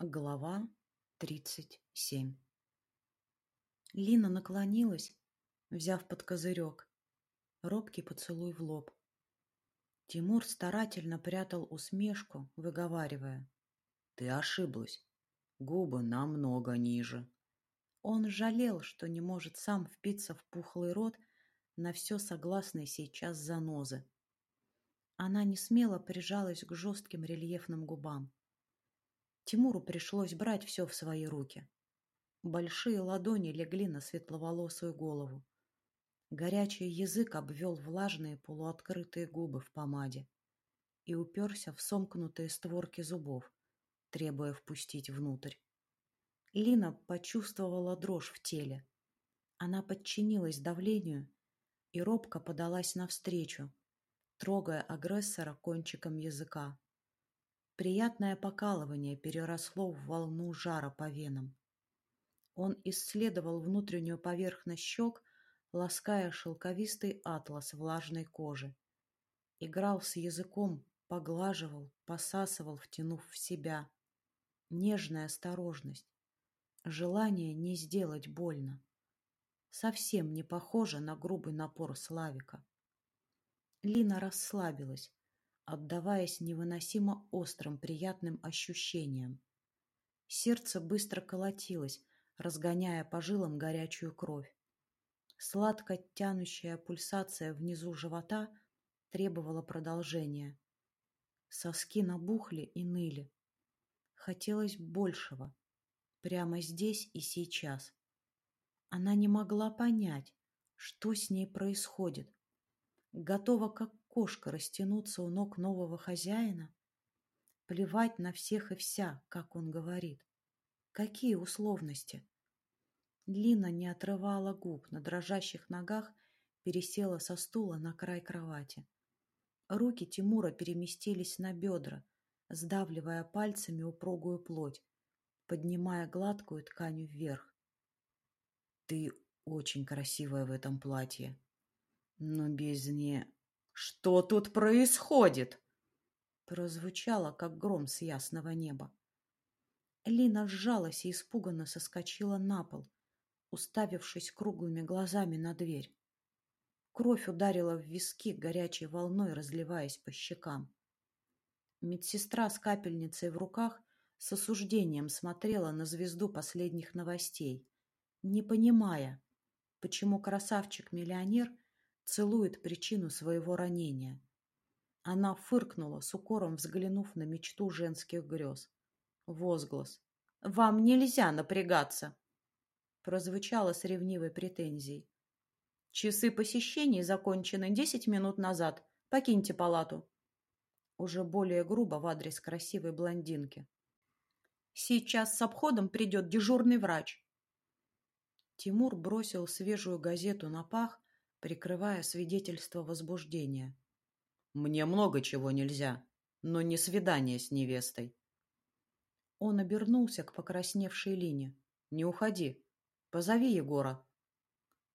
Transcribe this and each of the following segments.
Глава тридцать семь Лина наклонилась, взяв под козырек. Робкий поцелуй в лоб. Тимур старательно прятал усмешку, выговаривая. «Ты ошиблась. Губы намного ниже». Он жалел, что не может сам впиться в пухлый рот на все согласной сейчас занозы. Она не смело прижалась к жестким рельефным губам. Тимуру пришлось брать все в свои руки. Большие ладони легли на светловолосую голову. Горячий язык обвел влажные полуоткрытые губы в помаде и уперся в сомкнутые створки зубов, требуя впустить внутрь. Лина почувствовала дрожь в теле. Она подчинилась давлению и робко подалась навстречу, трогая агрессора кончиком языка. Приятное покалывание переросло в волну жара по венам. Он исследовал внутреннюю поверхность щек, лаская шелковистый атлас влажной кожи. Играл с языком, поглаживал, посасывал, втянув в себя. Нежная осторожность. Желание не сделать больно. Совсем не похоже на грубый напор Славика. Лина расслабилась, отдаваясь невыносимо острым приятным ощущениям. Сердце быстро колотилось, разгоняя по жилам горячую кровь. Сладко тянущая пульсация внизу живота требовала продолжения. Соски набухли и ныли. Хотелось большего. Прямо здесь и сейчас. Она не могла понять, что с ней происходит готова как кошка растянуться у ног нового хозяина, плевать на всех и вся, как он говорит. Какие условности? Лина не отрывала губ, на дрожащих ногах пересела со стула на край кровати. Руки Тимура переместились на бедра, сдавливая пальцами упругую плоть, поднимая гладкую ткань вверх. «Ты очень красивая в этом платье», но без не... «Что тут происходит?» Прозвучало, как гром с ясного неба. Лина сжалась и испуганно соскочила на пол, уставившись круглыми глазами на дверь. Кровь ударила в виски горячей волной, разливаясь по щекам. Медсестра с капельницей в руках с осуждением смотрела на звезду последних новостей, не понимая, почему красавчик-миллионер – целует причину своего ранения. Она фыркнула, с укором взглянув на мечту женских грез. Возглас. «Вам нельзя напрягаться!» прозвучало с ревнивой претензией. «Часы посещений закончены десять минут назад. Покиньте палату». Уже более грубо в адрес красивой блондинки. «Сейчас с обходом придет дежурный врач». Тимур бросил свежую газету на пах прикрывая свидетельство возбуждения. «Мне много чего нельзя, но не свидание с невестой». Он обернулся к покрасневшей Лине. «Не уходи. Позови Егора».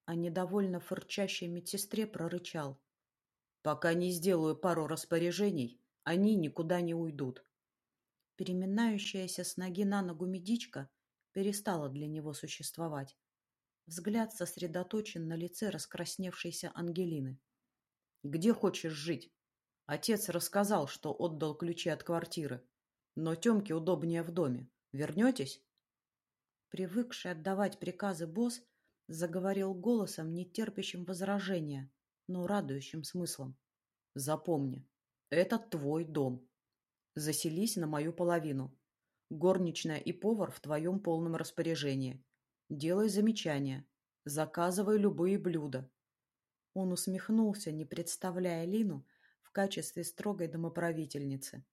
А недовольно фырчащей медсестре прорычал. «Пока не сделаю пару распоряжений, они никуда не уйдут». Переминающаяся с ноги на ногу медичка перестала для него существовать. Взгляд сосредоточен на лице раскрасневшейся Ангелины. «Где хочешь жить?» Отец рассказал, что отдал ключи от квартиры. Но Темке удобнее в доме. Вернетесь? Привыкший отдавать приказы босс заговорил голосом, не терпящим возражения, но радующим смыслом. Запомни, это твой дом. Заселись на мою половину. Горничная и повар в твоем полном распоряжении. Делай замечания. Заказывай любые блюда. Он усмехнулся, не представляя Лину в качестве строгой домоправительницы.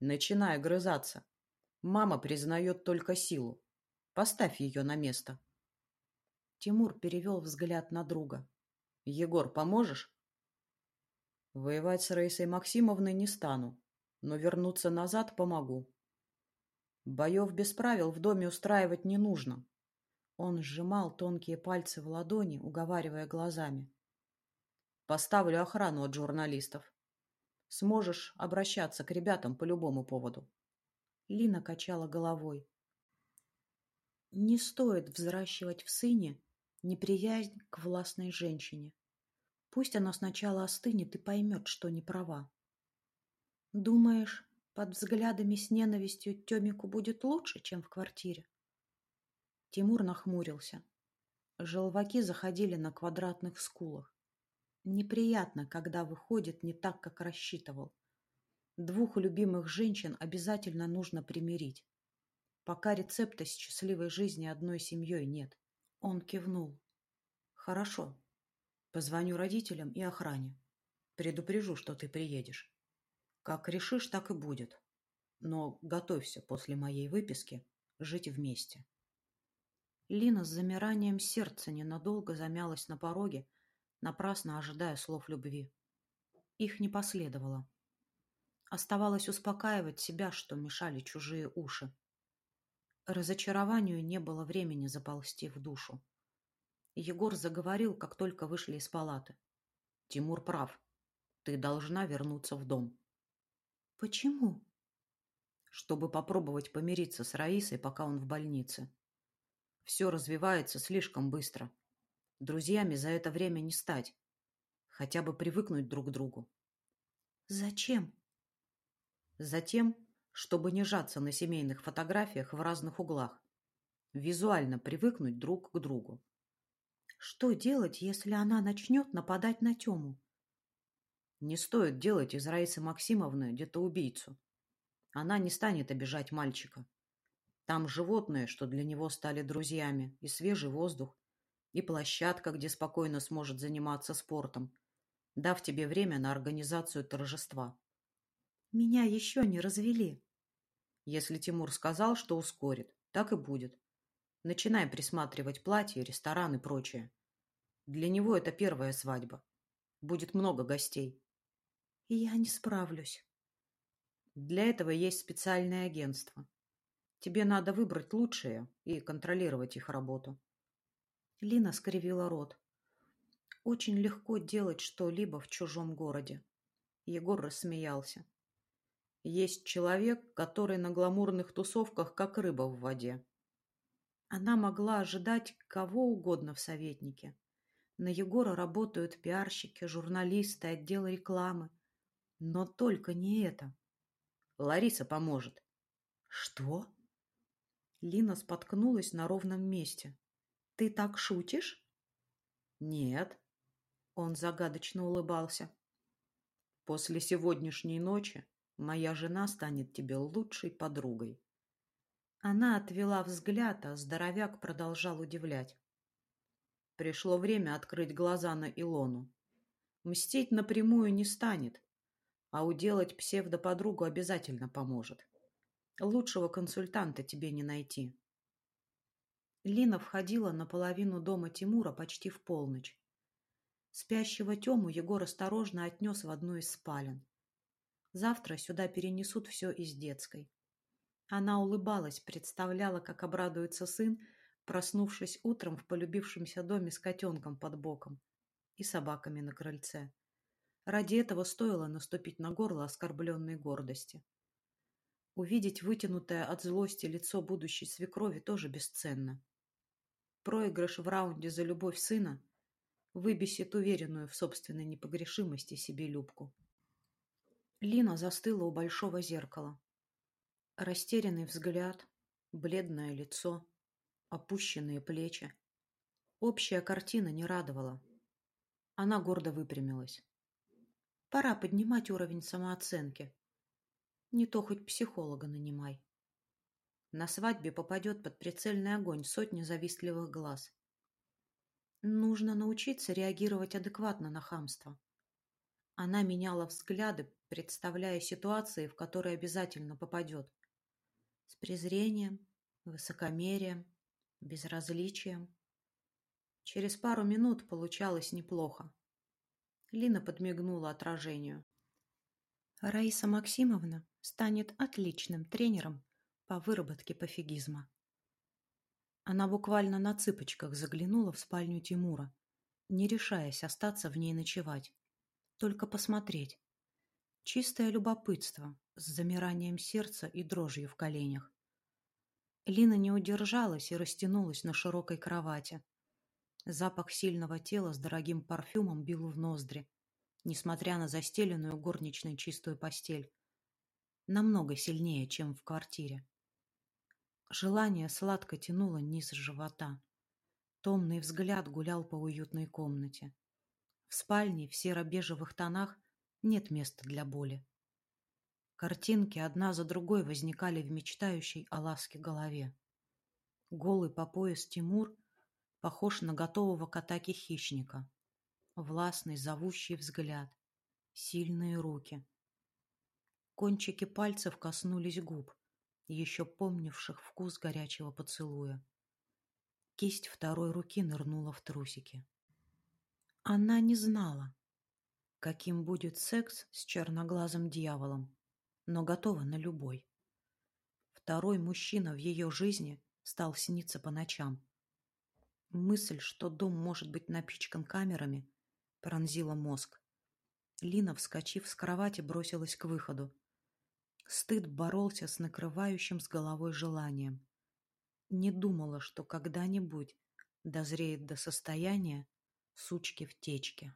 Начинай грызаться. Мама признает только силу. Поставь ее на место. Тимур перевел взгляд на друга. Егор, поможешь? Воевать с Раисой Максимовной не стану, но вернуться назад помогу. Боев без правил в доме устраивать не нужно. Он сжимал тонкие пальцы в ладони, уговаривая глазами. «Поставлю охрану от журналистов. Сможешь обращаться к ребятам по любому поводу». Лина качала головой. Не стоит взращивать в сыне неприязнь к властной женщине. Пусть она сначала остынет и поймет, что не права. Думаешь, под взглядами с ненавистью Тёмику будет лучше, чем в квартире? Тимур нахмурился. Желваки заходили на квадратных скулах. Неприятно, когда выходит не так, как рассчитывал. Двух любимых женщин обязательно нужно примирить. Пока рецепта счастливой жизни одной семьей нет. Он кивнул. Хорошо. Позвоню родителям и охране. Предупрежу, что ты приедешь. Как решишь, так и будет. Но готовься после моей выписки жить вместе. Лина с замиранием сердца ненадолго замялась на пороге, напрасно ожидая слов любви. Их не последовало. Оставалось успокаивать себя, что мешали чужие уши. Разочарованию не было времени заползти в душу. Егор заговорил, как только вышли из палаты. «Тимур прав. Ты должна вернуться в дом». «Почему?» «Чтобы попробовать помириться с Раисой, пока он в больнице. Все развивается слишком быстро. Друзьями за это время не стать. Хотя бы привыкнуть друг к другу». «Зачем?» «Затем, чтобы не жаться на семейных фотографиях в разных углах. Визуально привыкнуть друг к другу. Что делать, если она начнет нападать на Тему? Не стоит делать из Раисы Максимовны где-то убийцу. Она не станет обижать мальчика. Там животные, что для него стали друзьями, и свежий воздух, и площадка, где спокойно сможет заниматься спортом, дав тебе время на организацию торжества. Меня еще не развели. Если Тимур сказал, что ускорит, так и будет. Начинай присматривать платья, ресторан и прочее. Для него это первая свадьба. Будет много гостей. И я не справлюсь. Для этого есть специальное агентство. Тебе надо выбрать лучшие и контролировать их работу. Лина скривила рот. Очень легко делать что-либо в чужом городе. Егор рассмеялся. Есть человек, который на гламурных тусовках как рыба в воде. Она могла ожидать кого угодно в советнике. На Егора работают пиарщики, журналисты, отдел рекламы. Но только не это. Лариса поможет. Что? Лина споткнулась на ровном месте. Ты так шутишь? Нет. Он загадочно улыбался. После сегодняшней ночи Моя жена станет тебе лучшей подругой. Она отвела взгляд, а здоровяк продолжал удивлять. Пришло время открыть глаза на Илону. Мстить напрямую не станет, а уделать псевдоподругу обязательно поможет. Лучшего консультанта тебе не найти. Лина входила на половину дома Тимура почти в полночь. Спящего Тему Егор осторожно отнес в одну из спален. Завтра сюда перенесут все из детской. Она улыбалась, представляла, как обрадуется сын, проснувшись утром в полюбившемся доме с котенком под боком и собаками на крыльце. Ради этого стоило наступить на горло оскорбленной гордости. Увидеть вытянутое от злости лицо будущей свекрови тоже бесценно. Проигрыш в раунде за любовь сына выбесит уверенную в собственной непогрешимости себе Любку. Лина застыла у большого зеркала. Растерянный взгляд, бледное лицо, опущенные плечи. Общая картина не радовала. Она гордо выпрямилась. Пора поднимать уровень самооценки. Не то хоть психолога нанимай. На свадьбе попадет под прицельный огонь сотни завистливых глаз. Нужно научиться реагировать адекватно на хамство. Она меняла взгляды, представляя ситуации, в которые обязательно попадет. С презрением, высокомерием, безразличием. Через пару минут получалось неплохо. Лина подмигнула отражению. Раиса Максимовна станет отличным тренером по выработке пофигизма. Она буквально на цыпочках заглянула в спальню Тимура, не решаясь остаться в ней ночевать. Только посмотреть, Чистое любопытство с замиранием сердца и дрожью в коленях. Лина не удержалась и растянулась на широкой кровати. Запах сильного тела с дорогим парфюмом бил в ноздри, несмотря на застеленную горничной чистую постель. Намного сильнее, чем в квартире. Желание сладко тянуло низ живота. Томный взгляд гулял по уютной комнате. В спальне в серо-бежевых тонах нет места для боли. Картинки одна за другой возникали в мечтающей о ласке голове. Голый по пояс Тимур похож на готового к атаке хищника. Властный, зовущий взгляд. Сильные руки. Кончики пальцев коснулись губ, еще помнивших вкус горячего поцелуя. Кисть второй руки нырнула в трусики. Она не знала, каким будет секс с черноглазым дьяволом но готова на любой. Второй мужчина в ее жизни стал сниться по ночам. Мысль, что дом может быть напичкан камерами, пронзила мозг. Лина, вскочив с кровати, бросилась к выходу. Стыд боролся с накрывающим с головой желанием. Не думала, что когда-нибудь дозреет до состояния сучки в течке.